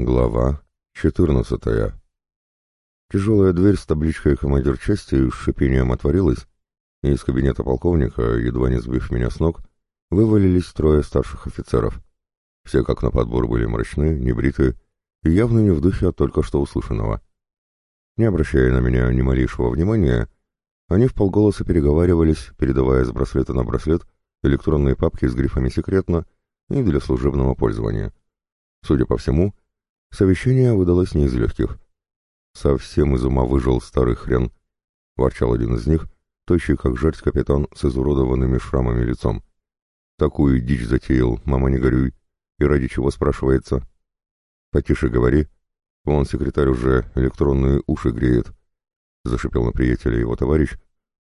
Глава 14. Тяжелая дверь с табличкой «Командир части» с шипением отворилась, и из кабинета полковника, едва не сбив меня с ног, вывалились трое старших офицеров. Все как на подбор были мрачны, небриты и явно не в духе от только что услышанного. Не обращая на меня ни малейшего внимания, они в полголоса переговаривались, передавая с браслета на браслет электронные папки с грифами «Секретно» и для служебного пользования. Судя по всему, Совещание выдалось не из легких. «Совсем из ума выжил старый хрен», — ворчал один из них, тощий как жерть капитан с изуродованными шрамами лицом. «Такую дичь затеял, мама не горюй, и ради чего спрашивается?» «Потише говори, вон секретарь уже электронные уши греет», — зашипел на приятеля его товарищ,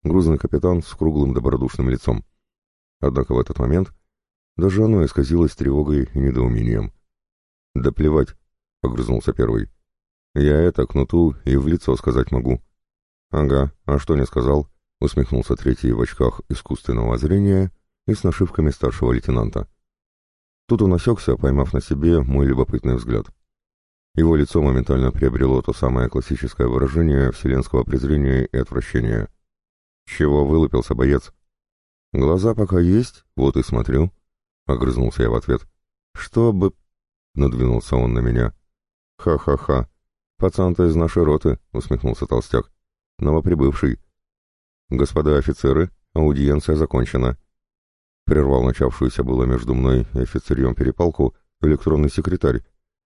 грузный капитан с круглым добродушным лицом. Однако в этот момент даже оно исказилось тревогой и недоумением. «Да плевать, — погрызнулся первый. «Я это кнуту и в лицо сказать могу». «Ага, а что не сказал?» — усмехнулся третий в очках искусственного зрения и с нашивками старшего лейтенанта. Тут он осекся, поймав на себе мой любопытный взгляд. Его лицо моментально приобрело то самое классическое выражение вселенского презрения и отвращения. «Чего вылупился боец?» «Глаза пока есть, вот и смотрю», — огрызнулся я в ответ. «Чтобы...» — надвинулся он на меня. «Ха-ха-ха! Пацан-то из нашей роты!» — усмехнулся толстяк. «Новоприбывший!» «Господа офицеры, аудиенция закончена!» Прервал начавшуюся было между мной и офицерьем перепалку электронный секретарь,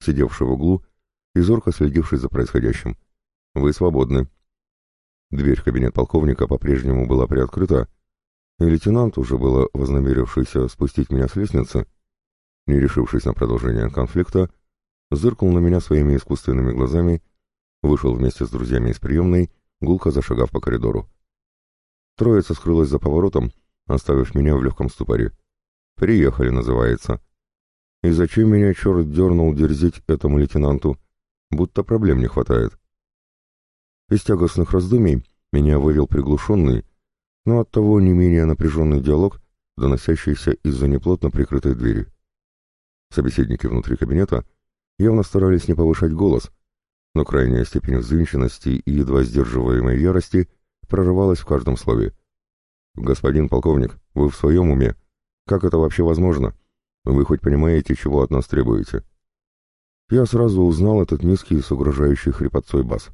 сидевший в углу и зорко следивший за происходящим. «Вы свободны!» Дверь в кабинет полковника по-прежнему была приоткрыта, и лейтенант, уже было вознамерившийся спустить меня с лестницы, не решившись на продолжение конфликта, зыркнул на меня своими искусственными глазами, вышел вместе с друзьями из приемной, гулко зашагав по коридору. Троица скрылась за поворотом, оставив меня в легком ступоре. «Приехали», называется. И зачем меня черт дернул дерзить этому лейтенанту? Будто проблем не хватает. Из тягостных раздумий меня вывел приглушенный, но оттого не менее напряженный диалог, доносящийся из-за неплотно прикрытой двери. Собеседники внутри кабинета явно старались не повышать голос, но крайняя степень взвинченности и едва сдерживаемой ярости прорывалась в каждом слове. «Господин полковник, вы в своем уме? Как это вообще возможно? Вы хоть понимаете, чего от нас требуете?» Я сразу узнал этот низкий с угрожающей хрипотцой бас.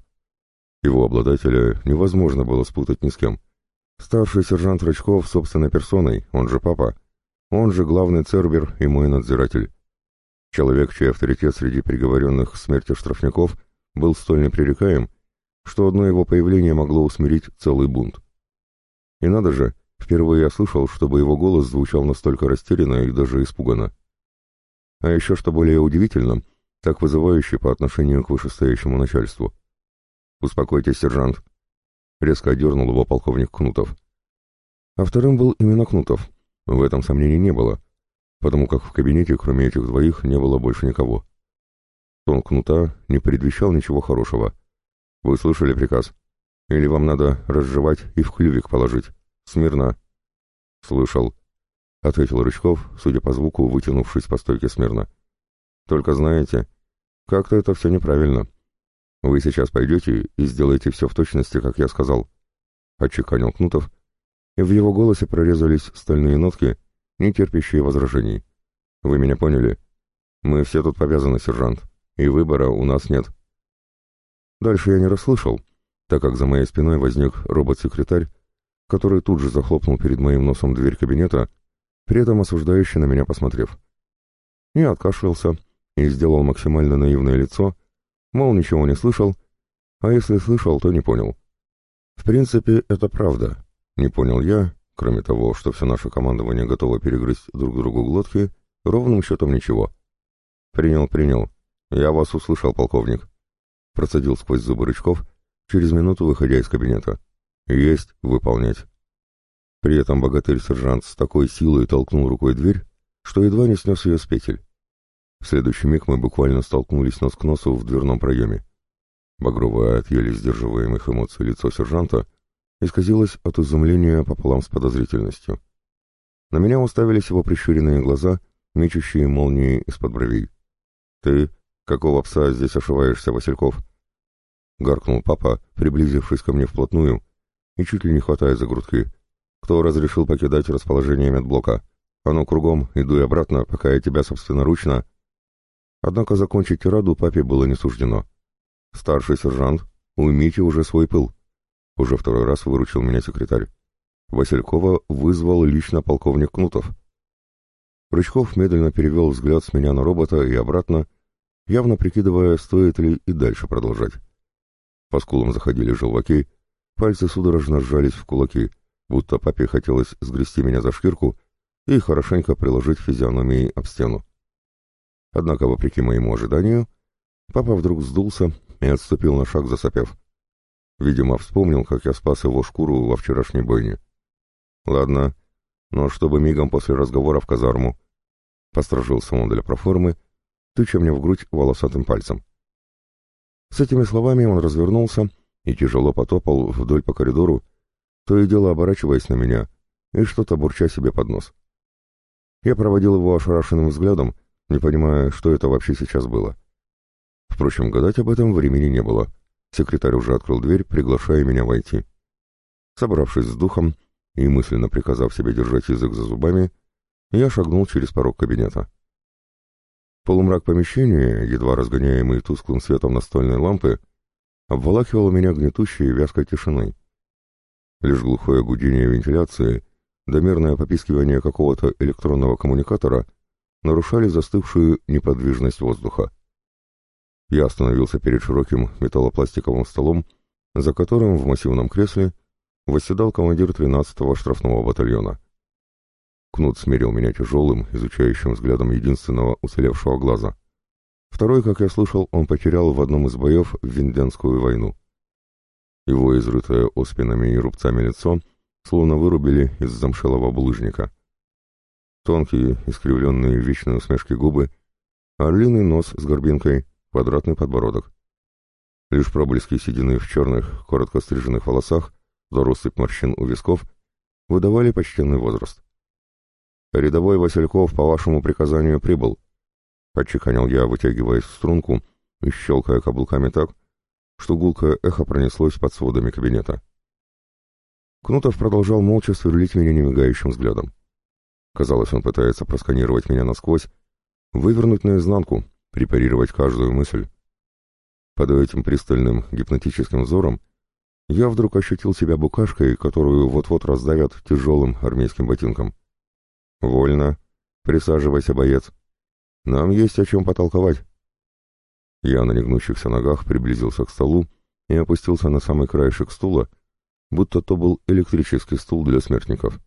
Его обладателя невозможно было спутать ни с кем. Старший сержант Рычков собственной персоной, он же папа, он же главный цербер и мой надзиратель. Человек, чей авторитет среди приговоренных к смерти штрафников был столь непререкаем, что одно его появление могло усмирить целый бунт. И надо же, впервые я слышал, чтобы его голос звучал настолько растерянно и даже испуганно. А еще, что более удивительно, так вызывающе по отношению к вышестоящему начальству. «Успокойтесь, сержант», — резко одернул его полковник Кнутов. А вторым был именно Кнутов. В этом сомнений не было — потому как в кабинете, кроме этих двоих, не было больше никого. Тон кнута не предвещал ничего хорошего. «Вы слышали приказ? Или вам надо разжевать и в клювик положить? Смирно!» «Слышал», — ответил Рычков, судя по звуку, вытянувшись по стойке смирно. «Только знаете, как-то это все неправильно. Вы сейчас пойдете и сделаете все в точности, как я сказал», — отчеканил Кнутов, и в его голосе прорезались стальные нотки, не терпящие возражений. Вы меня поняли? Мы все тут повязаны, сержант, и выбора у нас нет. Дальше я не расслышал, так как за моей спиной возник робот-секретарь, который тут же захлопнул перед моим носом дверь кабинета, при этом осуждающе на меня посмотрев. Я откашлялся и сделал максимально наивное лицо, мол, ничего не слышал, а если слышал, то не понял. В принципе, это правда. Не понял я Кроме того, что все наше командование готово перегрызть друг другу глотки, ровным счетом ничего. «Принял, принял. Я вас услышал, полковник», — процедил сквозь зубы Рычков, через минуту выходя из кабинета. «Есть выполнять». При этом богатырь-сержант с такой силой толкнул рукой дверь, что едва не снес ее с петель. В следующий миг мы буквально столкнулись нос к носу в дверном проеме. Багровое от еле сдерживаемых эмоций лицо сержанта — исказилось от изумления пополам с подозрительностью. На меня уставились его прищуренные глаза, мечущие молнии из-под бровей. «Ты? Какого пса здесь ошиваешься, Васильков?» Гаркнул папа, приблизившись ко мне вплотную, и чуть ли не хватая за грудки. «Кто разрешил покидать расположение медблока? Оно кругом, иду и обратно, пока я тебя собственноручно...» Однако закончить тираду папе было не суждено. «Старший сержант, уймите уже свой пыл», уже второй раз выручил меня секретарь. Василькова вызвал лично полковник Кнутов. Рычков медленно перевел взгляд с меня на робота и обратно, явно прикидывая, стоит ли и дальше продолжать. По скулам заходили желваки, пальцы судорожно сжались в кулаки, будто папе хотелось сгрести меня за шкирку и хорошенько приложить физиономии об стену. Однако, вопреки моему ожиданию, папа вдруг сдулся и отступил на шаг, засопев. Видимо, вспомнил, как я спас его шкуру во вчерашней бойне. Ладно, но чтобы мигом после разговора в казарму. Посторожился он для проформы, тыча мне в грудь волосатым пальцем. С этими словами он развернулся и тяжело потопал вдоль по коридору, то и дело оборачиваясь на меня и что-то бурча себе под нос. Я проводил его ошарашенным взглядом, не понимая, что это вообще сейчас было. Впрочем, гадать об этом времени не было. — Секретарь уже открыл дверь, приглашая меня войти. Собравшись с духом и мысленно приказав себе держать язык за зубами, я шагнул через порог кабинета. Полумрак помещения, едва разгоняемый тусклым светом настольной лампы, обволакивал меня гнетущей вязкой тишиной. Лишь глухое гудение вентиляции, домерное попискивание какого-то электронного коммуникатора нарушали застывшую неподвижность воздуха. Я остановился перед широким металлопластиковым столом, за которым в массивном кресле восседал командир 13-го штрафного батальона. Кнут смерил меня тяжелым, изучающим взглядом единственного уцелевшего глаза. Второй, как я слышал, он потерял в одном из боев в Винденскую войну. Его изрытое оспинами и рубцами лицо словно вырубили из замшелого булыжника. Тонкие, искривленные вечной усмешки губы, а орлиный нос с горбинкой, квадратный подбородок. Лишь проблески седины в черных, коротко стриженных волосах, за морщин у висков, выдавали почтенный возраст. «Рядовой Васильков по вашему приказанию прибыл», — отчеканил я, вытягиваясь в струнку и щелкая каблуками так, что гулкое эхо пронеслось под сводами кабинета. Кнутов продолжал молча сверлить меня немигающим взглядом. Казалось, он пытается просканировать меня насквозь, вывернуть наизнанку, препарировать каждую мысль. Под этим пристальным гипнотическим взором я вдруг ощутил себя букашкой, которую вот-вот раздавят тяжелым армейским ботинком. «Вольно. Присаживайся, боец. Нам есть о чем потолковать». Я на негнущихся ногах приблизился к столу и опустился на самый краешек стула, будто то был электрический стул для смертников.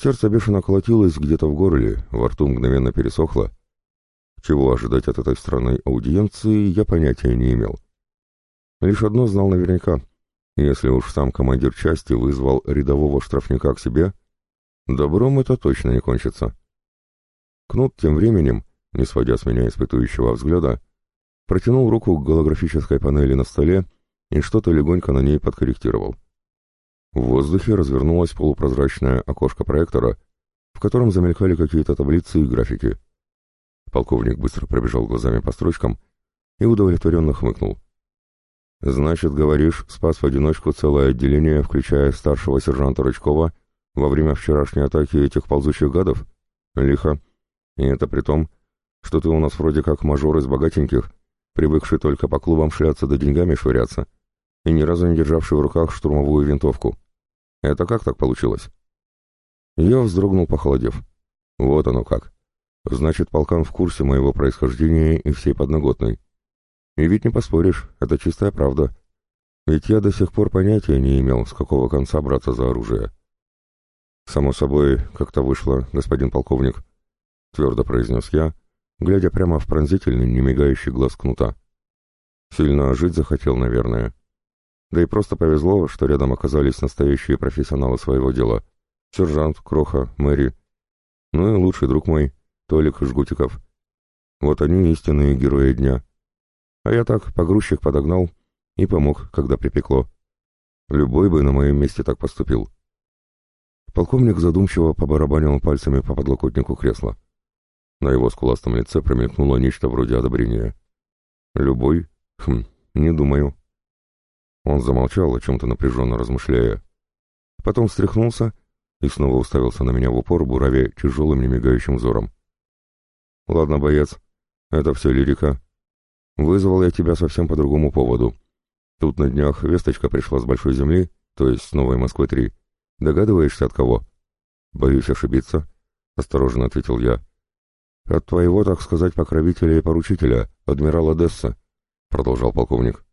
Сердце бешено колотилось где-то в горле, во рту мгновенно пересохло, чего ожидать от этой странной аудиенции, я понятия не имел. Лишь одно знал наверняка. Если уж сам командир части вызвал рядового штрафника к себе, добром это точно не кончится. Кнут тем временем, не сводя с меня испытующего взгляда, протянул руку к голографической панели на столе и что-то легонько на ней подкорректировал. В воздухе развернулось полупрозрачное окошко проектора, в котором замелькали какие-то таблицы и графики — Полковник быстро пробежал глазами по строчкам и удовлетворенно хмыкнул. «Значит, говоришь, спас в одиночку целое отделение, включая старшего сержанта Рычкова, во время вчерашней атаки этих ползучих гадов? Лихо. И это при том, что ты у нас вроде как мажор из богатеньких, привыкший только по клубам шляться да деньгами швыряться, и ни разу не державший в руках штурмовую винтовку. Это как так получилось?» Я вздрогнул, похолодев. «Вот оно как. Значит, полкан в курсе моего происхождения и всей подноготной. И ведь не поспоришь, это чистая правда. Ведь я до сих пор понятия не имел, с какого конца браться за оружие. «Само собой, как-то вышло, господин полковник», — твердо произнес я, глядя прямо в пронзительный, не мигающий глаз кнута. Сильно жить захотел, наверное. Да и просто повезло, что рядом оказались настоящие профессионалы своего дела. Сержант, Кроха, Мэри. Ну и лучший друг мой, Толик Жгутиков. Вот они истинные герои дня. А я так погрузчик подогнал и помог, когда припекло. Любой бы на моем месте так поступил. Полковник задумчиво побарабанил пальцами по подлокотнику кресла. На его скуластом лице промелькнуло нечто вроде одобрения. «Любой? Хм, не думаю». Он замолчал, о чем-то напряженно размышляя. Потом встряхнулся и снова уставился на меня в упор, бураве тяжелым немигающим взором. Ладно, боец, это все лирика. Вызвал я тебя совсем по другому поводу. Тут на днях весточка пришла с Большой Земли, то есть с Новой Москвы-3. Догадываешься, от кого? Боюсь ошибиться, — осторожно ответил я. От твоего, так сказать, покровителя и поручителя, адмирала Десса, — продолжал полковник.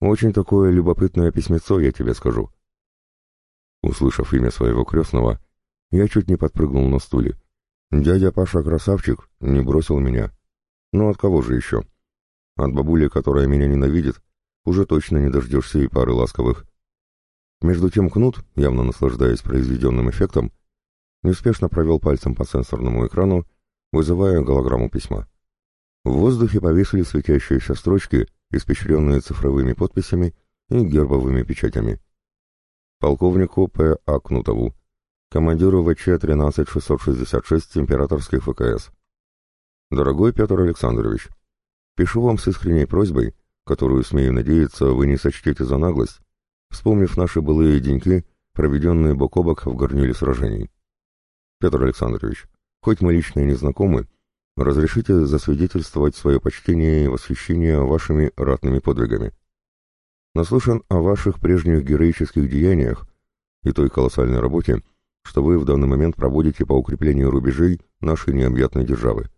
Очень такое любопытное письмецо, я тебе скажу. Услышав имя своего крестного, я чуть не подпрыгнул на стуле. Дядя Паша красавчик, не бросил меня. но от кого же еще? От бабули, которая меня ненавидит, уже точно не дождешься и пары ласковых. Между тем Кнут, явно наслаждаясь произведенным эффектом, неуспешно провел пальцем по сенсорному экрану, вызывая голограмму письма. В воздухе повесили светящиеся строчки, испещренные цифровыми подписями и гербовыми печатями. Полковнику П. А. Кнутову командиру ВЧ-13666 императорских ВКС. Дорогой Петр Александрович, пишу вам с искренней просьбой, которую, смею надеяться, вы не сочтете за наглость, вспомнив наши былые деньки, проведенные бок о бок в горниле сражений. Петр Александрович, хоть мы лично и не знакомы, разрешите засвидетельствовать свое почтение и восхищение вашими ратными подвигами. Наслышан о ваших прежних героических деяниях и той колоссальной работе, что вы в данный момент проводите по укреплению рубежей нашей необъятной державы.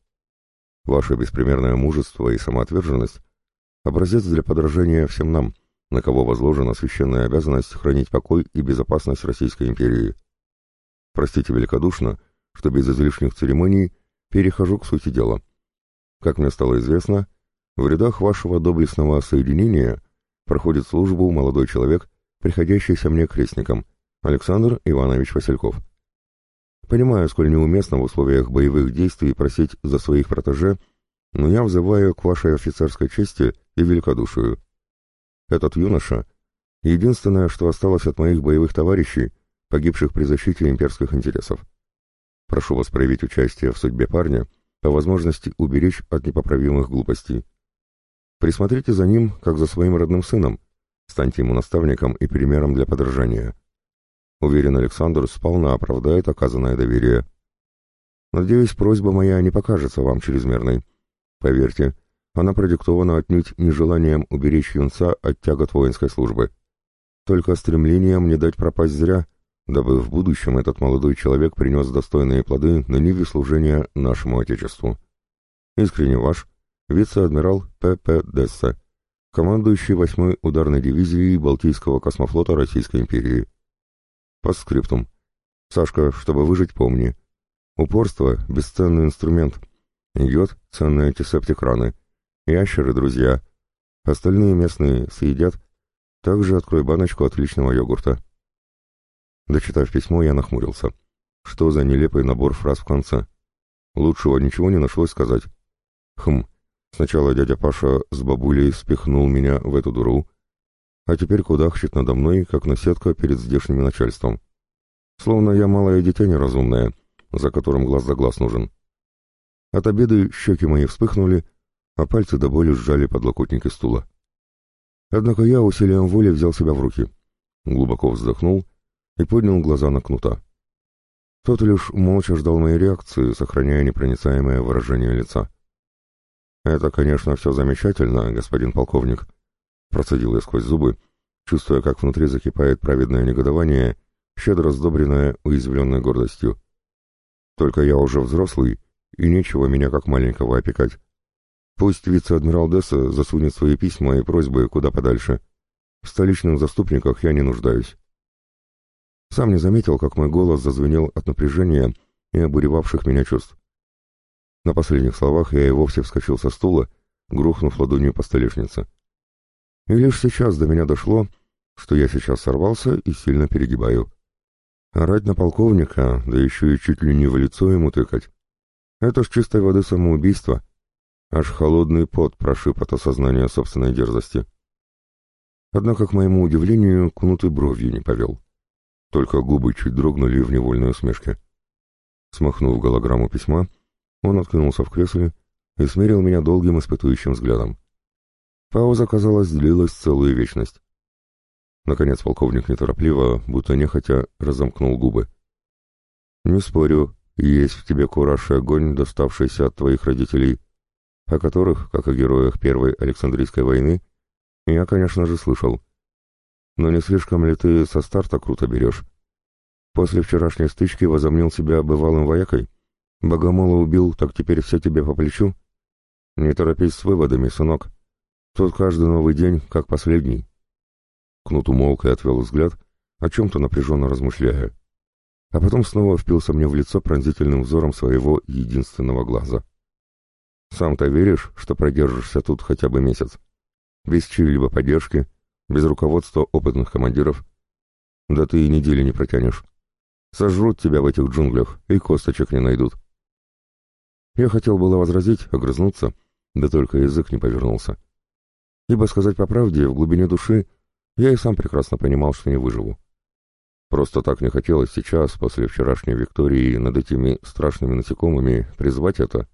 Ваше беспримерное мужество и самоотверженность – образец для подражания всем нам, на кого возложена священная обязанность хранить покой и безопасность Российской империи. Простите великодушно, что без излишних церемоний перехожу к сути дела. Как мне стало известно, в рядах вашего доблестного соединения проходит службу молодой человек, приходящийся мне крестником – Александр Иванович Васильков. Понимаю, сколь неуместно в условиях боевых действий просить за своих протеже, но я взываю к вашей офицерской чести и великодушию. Этот юноша — единственное, что осталось от моих боевых товарищей, погибших при защите имперских интересов. Прошу вас проявить участие в судьбе парня, по возможности уберечь от непоправимых глупостей. Присмотрите за ним, как за своим родным сыном, станьте ему наставником и примером для подражания. Уверен, Александр сполна оправдает оказанное доверие. Надеюсь, просьба моя не покажется вам чрезмерной. Поверьте, она продиктована отнюдь нежеланием уберечь юнца от тягот воинской службы. Только стремлением не дать пропасть зря, дабы в будущем этот молодой человек принес достойные плоды на ниве служения нашему Отечеству. Искренне ваш, вице-адмирал П.П. Десса, командующий 8-й ударной дивизией Балтийского космофлота Российской империи. Постскриптум. Сашка, чтобы выжить, помни. Упорство — бесценный инструмент. Йод — ценный антисептик раны. Ящеры — друзья. Остальные местные съедят. Также открой баночку отличного йогурта. Дочитав письмо, я нахмурился. Что за нелепый набор фраз в конце? Лучшего ничего не нашлось сказать. Хм, сначала дядя Паша с бабулей спихнул меня в эту дуру, а теперь кудахчет надо мной, как наседка перед здешним начальством. Словно я малое дитя неразумное, за которым глаз за глаз нужен. От обеды щеки мои вспыхнули, а пальцы до боли сжали подлокотники стула. Однако я усилием воли взял себя в руки, глубоко вздохнул и поднял глаза на кнута. Тот лишь молча ждал моей реакции, сохраняя непроницаемое выражение лица. «Это, конечно, все замечательно, господин полковник», Процедил я сквозь зубы, чувствуя, как внутри закипает праведное негодование, щедро сдобренное уязвленной гордостью. Только я уже взрослый, и нечего меня как маленького опекать. Пусть вице-адмирал Десса засунет свои письма и просьбы куда подальше. В столичных заступниках я не нуждаюсь. Сам не заметил, как мой голос зазвенел от напряжения и обуревавших меня чувств. На последних словах я и вовсе вскочил со стула, грохнув ладонью по столешнице. И лишь сейчас до меня дошло, что я сейчас сорвался и сильно перегибаю. Орать на полковника, да еще и чуть ли не в лицо ему тыкать. Это ж чистой воды самоубийство. Аж холодный пот прошиб от осознания собственной дерзости. Однако, к моему удивлению, кнут бровью не повел. Только губы чуть дрогнули в невольной усмешке. Смахнув голограмму письма, он откинулся в кресле и смерил меня долгим испытующим взглядом. Пауза, казалось, длилась целую вечность. Наконец полковник неторопливо, будто нехотя, разомкнул губы. «Не спорю, есть в тебе кураж и огонь, доставшийся от твоих родителей, о которых, как о героях Первой Александрийской войны, я, конечно же, слышал. Но не слишком ли ты со старта круто берешь? После вчерашней стычки возомнил себя бывалым воякой? Богомола убил, так теперь все тебе по плечу? Не торопись с выводами, сынок». Тот каждый новый день, как последний. Кнут умолк и отвел взгляд, о чем-то напряженно размышляя. А потом снова впился мне в лицо пронзительным взором своего единственного глаза. «Сам-то веришь, что продержишься тут хотя бы месяц? Без чьей-либо поддержки, без руководства опытных командиров? Да ты и недели не протянешь. Сожрут тебя в этих джунглях, и косточек не найдут». Я хотел было возразить, огрызнуться, да только язык не повернулся ибо, сказать по правде, в глубине души я и сам прекрасно понимал, что не выживу. Просто так не хотелось сейчас, после вчерашней Виктории, над этими страшными насекомыми призвать это.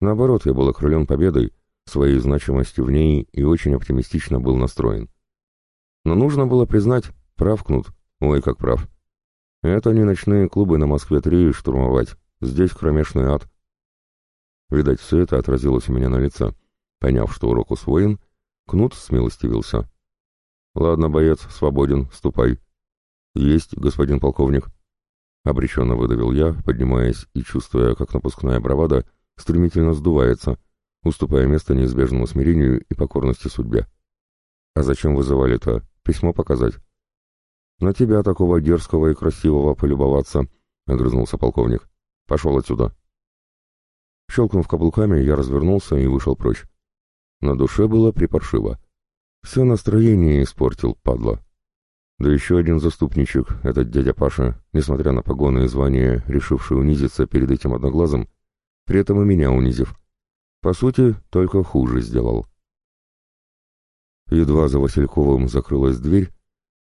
Наоборот, я был окрылен победой, своей значимостью в ней и очень оптимистично был настроен. Но нужно было признать, прав Кнут, ой, как прав. Это не ночные клубы на Москве-3 штурмовать, здесь кромешный ад. Видать, все это отразилось у меня на лице. Поняв, что урок усвоен, Кнут смилостивился. «Ладно, боец, свободен, ступай». «Есть, господин полковник». Обреченно выдавил я, поднимаясь и чувствуя, как напускная бравада стремительно сдувается, уступая место неизбежному смирению и покорности судьбе. «А зачем вызывали-то? Письмо показать?» «На тебя такого дерзкого и красивого полюбоваться», — огрызнулся полковник. «Пошел отсюда». Щелкнув каблуками, я развернулся и вышел прочь. На душе было припаршиво. Все настроение испортил, падла. Да еще один заступничек, этот дядя Паша, несмотря на погоны и звание, решивший унизиться перед этим одноглазым, при этом и меня унизив. По сути, только хуже сделал. Едва за Васильковым закрылась дверь,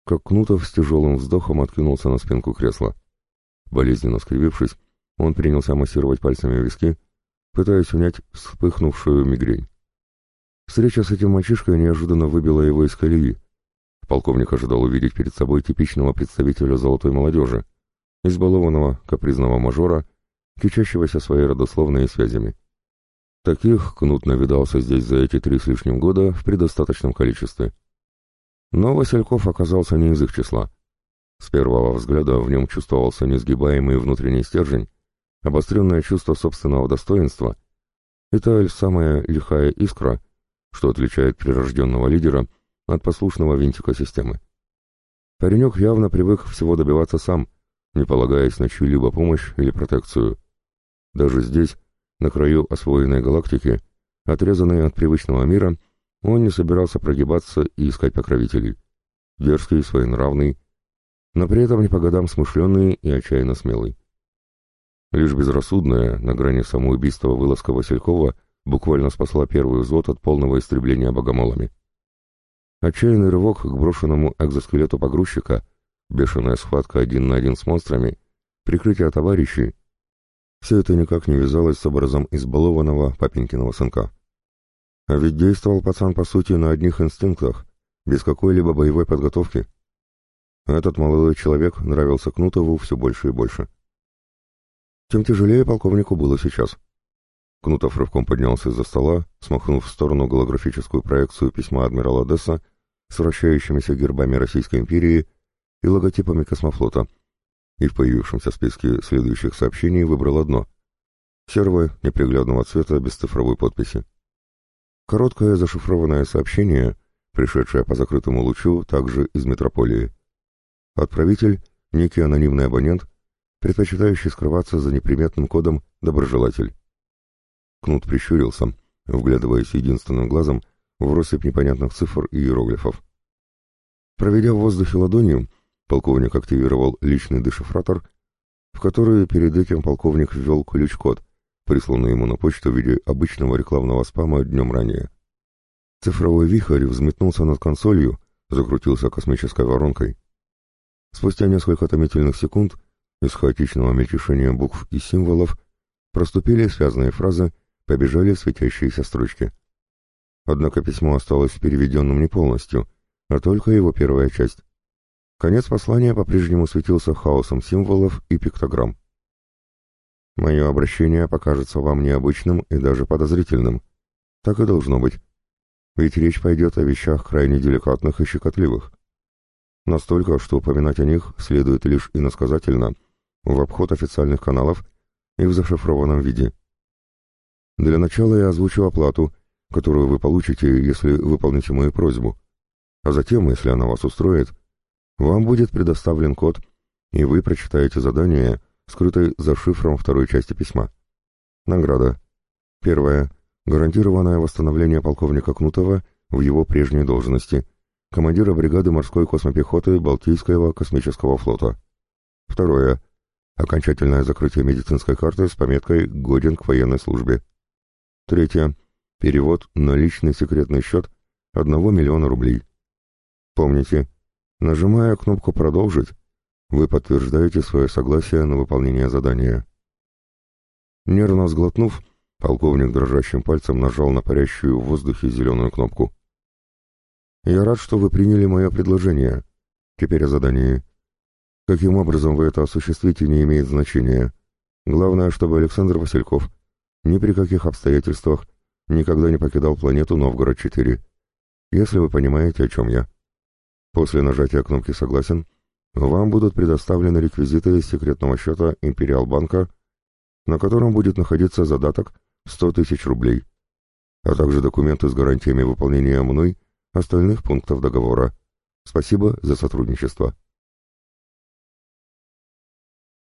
как Кнутов с тяжелым вздохом откинулся на спинку кресла. Болезненно скривившись, он принялся массировать пальцами виски, пытаясь унять вспыхнувшую мигрень. Встреча с этим мальчишкой неожиданно выбила его из колеи. Полковник ожидал увидеть перед собой типичного представителя золотой молодежи, избалованного капризного мажора, кичащегося своей родословными связями. Таких Кнут навидался здесь за эти три с лишним года в предостаточном количестве. Но Васильков оказался не из их числа. С первого взгляда в нем чувствовался несгибаемый внутренний стержень, обостренное чувство собственного достоинства. Это самая лихая искра, что отличает прирожденного лидера от послушного винтика системы. Паренек явно привык всего добиваться сам, не полагаясь на чью-либо помощь или протекцию. Даже здесь, на краю освоенной галактики, отрезанный от привычного мира, он не собирался прогибаться и искать покровителей. Дерзкий, своенравный, но при этом не по годам смышленый и отчаянно смелый. Лишь безрассудная, на грани самоубийства вылазка Василькова, буквально спасла первый взвод от полного истребления богомолами. Отчаянный рывок к брошенному экзоскелету погрузчика, бешеная схватка один на один с монстрами, прикрытие товарищей — все это никак не вязалось с образом избалованного папенькиного сынка. А ведь действовал пацан, по сути, на одних инстинктах, без какой-либо боевой подготовки. Этот молодой человек нравился Кнутову все больше и больше. Тем тяжелее полковнику было сейчас. Кнутов рывком поднялся из-за стола, смахнув в сторону голографическую проекцию письма адмирала Десса с вращающимися гербами Российской империи и логотипами космофлота, и в появившемся списке следующих сообщений выбрал одно — серого, неприглядного цвета, без цифровой подписи. Короткое зашифрованное сообщение, пришедшее по закрытому лучу, также из метрополии. Отправитель — некий анонимный абонент, предпочитающий скрываться за неприметным кодом «доброжелатель». Кнут прищурился, вглядываясь единственным глазом в россыпь непонятных цифр и иероглифов. Проведя в воздухе ладонью, полковник активировал личный дешифратор, в который перед этим полковник ввел ключ-код, присланный ему на почту в виде обычного рекламного спама днем ранее. Цифровой вихрь взметнулся над консолью, закрутился космической воронкой. Спустя несколько томительных секунд из хаотичного мельтешения букв и символов проступили связанные фразы побежали светящиеся строчки. Однако письмо осталось переведенным не полностью, а только его первая часть. Конец послания по-прежнему светился хаосом символов и пиктограмм. «Мое обращение покажется вам необычным и даже подозрительным. Так и должно быть. Ведь речь пойдет о вещах крайне деликатных и щекотливых. Настолько, что упоминать о них следует лишь иносказательно, в обход официальных каналов и в зашифрованном виде». Для начала я озвучу оплату, которую вы получите, если выполните мою просьбу. А затем, если она вас устроит, вам будет предоставлен код, и вы прочитаете задание, скрытое за шифром второй части письма. Награда. Первое. Гарантированное восстановление полковника Кнутова в его прежней должности. Командира бригады морской космопехоты Балтийского космического флота. Второе. Окончательное закрытие медицинской карты с пометкой «Годен к военной службе». Третье. Перевод на личный секретный счет 1 миллиона рублей. Помните, нажимая кнопку «Продолжить», вы подтверждаете свое согласие на выполнение задания. Нервно сглотнув, полковник дрожащим пальцем нажал на парящую в воздухе зеленую кнопку. «Я рад, что вы приняли мое предложение. Теперь о задании. Каким образом вы это осуществите, не имеет значения. Главное, чтобы Александр Васильков ни при каких обстоятельствах никогда не покидал планету Новгород-4. Если вы понимаете, о чем я. После нажатия кнопки «Согласен» вам будут предоставлены реквизиты из секретного счета Империалбанка, на котором будет находиться задаток 100 тысяч рублей, а также документы с гарантиями выполнения мной остальных пунктов договора. Спасибо за сотрудничество.